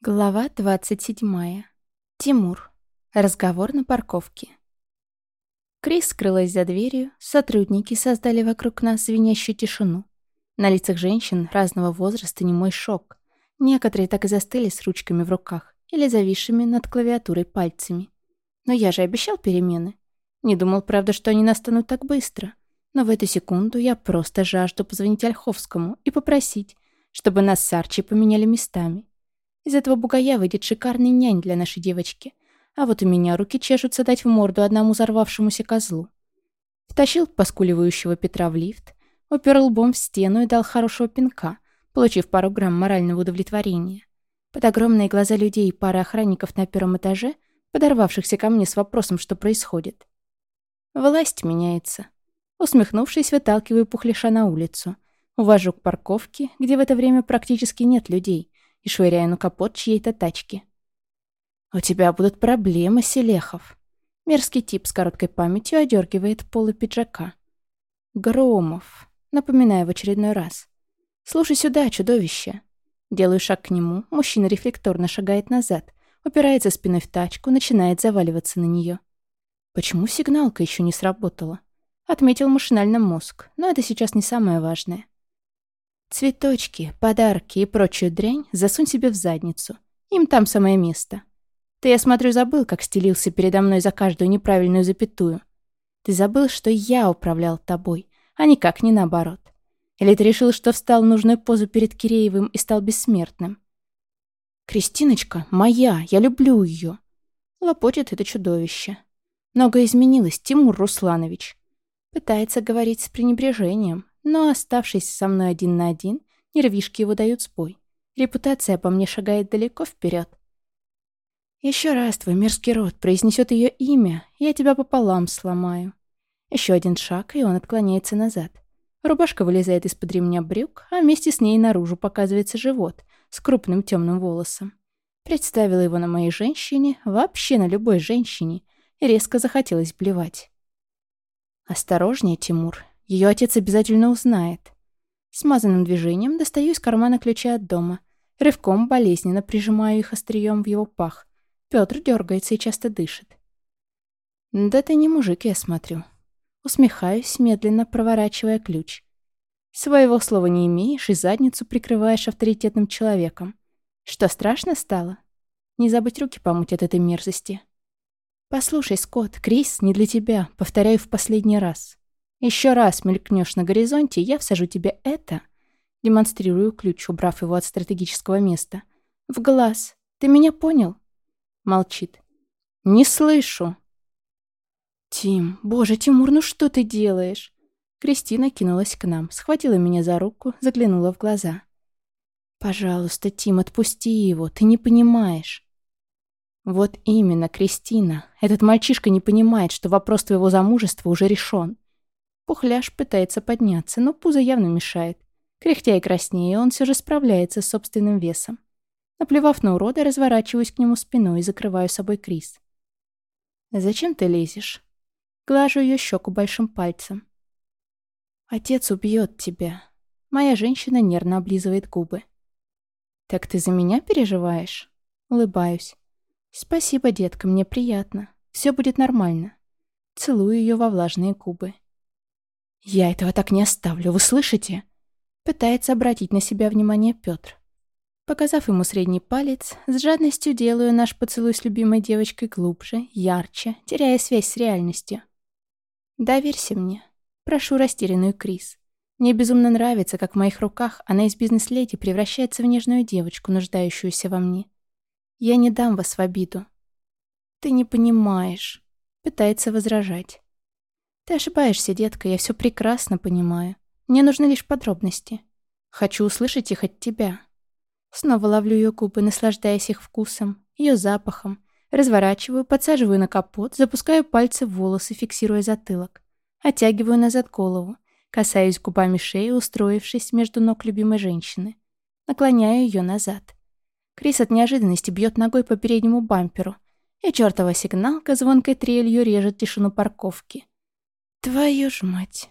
Глава 27. Тимур. Разговор на парковке. Крис скрылась за дверью, сотрудники создали вокруг нас звенящую тишину. На лицах женщин разного возраста не мой шок. Некоторые так и застыли с ручками в руках или зависшими над клавиатурой пальцами. Но я же обещал перемены. Не думал, правда, что они настанут так быстро. Но в эту секунду я просто жажду позвонить Ольховскому и попросить, чтобы нас с Арчи поменяли местами. Из этого бугая выйдет шикарный нянь для нашей девочки. А вот у меня руки чешутся дать в морду одному взорвавшемуся козлу. Втащил поскуливающего Петра в лифт, упер лбом в стену и дал хорошего пинка, получив пару грамм морального удовлетворения. Под огромные глаза людей и пары охранников на первом этаже, подорвавшихся ко мне с вопросом, что происходит. Власть меняется. Усмехнувшись, выталкиваю пухлиша на улицу. Увожу к парковке, где в это время практически нет людей, и швыряю на капот чьей-то тачки. «У тебя будут проблемы, Селехов». Мерзкий тип с короткой памятью одергивает полы пиджака. «Громов», напоминаю в очередной раз. «Слушай сюда, чудовище». Делаю шаг к нему, мужчина рефлекторно шагает назад, упирается спиной в тачку, начинает заваливаться на нее. Почему сигналка еще не сработала? Отметил машинально мозг, но это сейчас не самое важное. Цветочки, подарки и прочую дрянь засунь себе в задницу. Им там самое место. Ты, я смотрю, забыл, как стелился передо мной за каждую неправильную запятую. Ты забыл, что я управлял тобой, а никак не наоборот. Или ты решил, что встал в нужную позу перед Киреевым и стал бессмертным? Кристиночка моя, я люблю ее. Лопочет это чудовище. Многое изменилось, Тимур Русланович. Пытается говорить с пренебрежением, но, оставшись со мной один на один, нервишки его дают сбой. Репутация по мне шагает далеко вперед. Еще раз твой мерзкий рот произнесет ее имя, я тебя пополам сломаю. Еще один шаг, и он отклоняется назад. Рубашка вылезает из-под ремня брюк, а вместе с ней наружу показывается живот с крупным темным волосом. Представила его на моей женщине, вообще на любой женщине, и резко захотелось блевать. «Осторожнее, Тимур, ее отец обязательно узнает. Смазанным движением достаю из кармана ключи от дома. Рывком болезненно прижимаю их острием в его пах. Петр дергается и часто дышит. «Да ты не мужик, я смотрю». Усмехаюсь, медленно проворачивая ключ. Своего слова не имеешь и задницу прикрываешь авторитетным человеком. Что, страшно стало? Не забыть руки помыть от этой мерзости. «Послушай, Скотт, Крис не для тебя, повторяю в последний раз. Еще раз мелькнешь на горизонте, я всажу тебе это. Демонстрирую ключ, убрав его от стратегического места. В глаз. Ты меня понял? Молчит. Не слышу. Тим, боже, Тимур, ну что ты делаешь? Кристина кинулась к нам, схватила меня за руку, заглянула в глаза. «Пожалуйста, Тим, отпусти его, ты не понимаешь». «Вот именно, Кристина. Этот мальчишка не понимает, что вопрос твоего замужества уже решен. Пухляш пытается подняться, но пузо явно мешает. Кряхтя и краснее, он все же справляется с собственным весом. Наплевав на урода, разворачиваюсь к нему спиной и закрываю собой Крис. «Зачем ты лезешь?» Глажу ее щеку большим пальцем. «Отец убьет тебя». Моя женщина нервно облизывает губы. «Так ты за меня переживаешь?» Улыбаюсь. «Спасибо, детка, мне приятно. Все будет нормально». Целую ее во влажные губы. «Я этого так не оставлю, вы слышите?» Пытается обратить на себя внимание Петр. Показав ему средний палец, с жадностью делаю наш поцелуй с любимой девочкой глубже, ярче, теряя связь с реальностью. «Доверься мне», — прошу растерянную Крис. Мне безумно нравится, как в моих руках она из бизнес-леди превращается в нежную девочку, нуждающуюся во мне. Я не дам вас в обиду. Ты не понимаешь. Пытается возражать. «Ты ошибаешься, детка, я все прекрасно понимаю. Мне нужны лишь подробности. Хочу услышать их от тебя». Снова ловлю ее губы, наслаждаясь их вкусом, ее запахом. Разворачиваю, подсаживаю на капот, запускаю пальцы в волосы, фиксируя затылок. Оттягиваю назад голову, касаюсь губами шеи, устроившись между ног любимой женщины. Наклоняю ее назад. Крис от неожиданности бьет ногой по переднему бамперу, и чертова сигналка звонкой трелью режет тишину парковки. Твою ж мать.